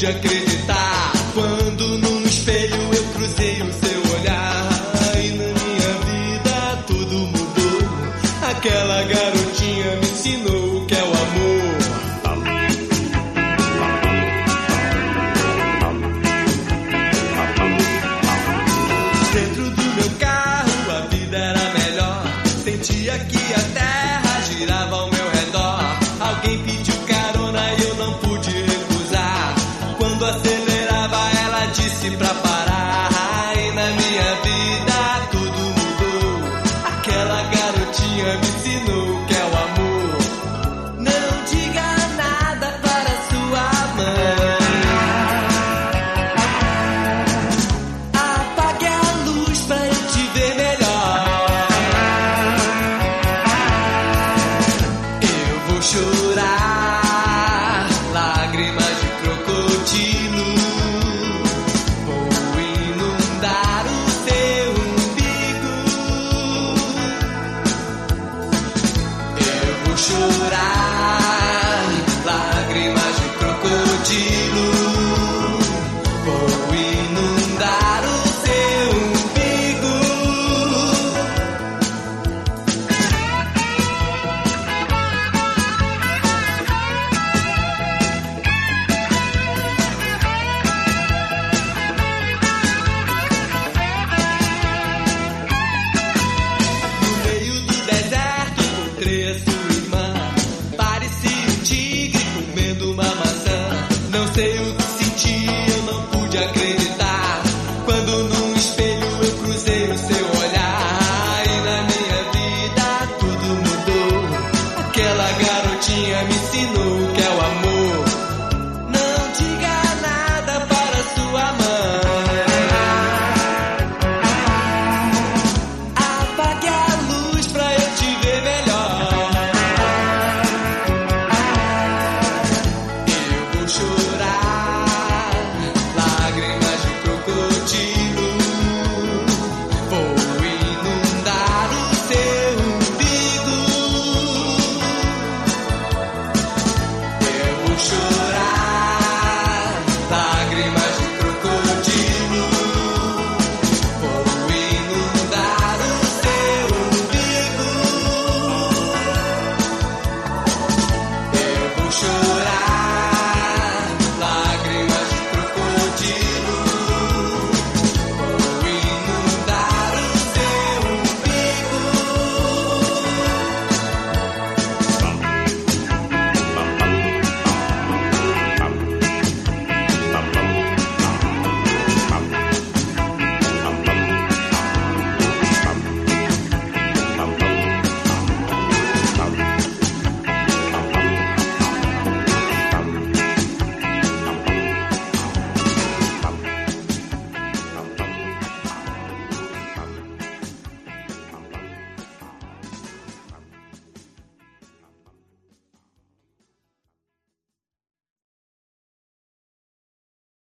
pude acreditar de luz. garotinha me ensinou que é o amor. Não diga nada para sua mãe. Apague a luz pra eu te ver melhor. Eu vou chorar lágrimas de crocodilo.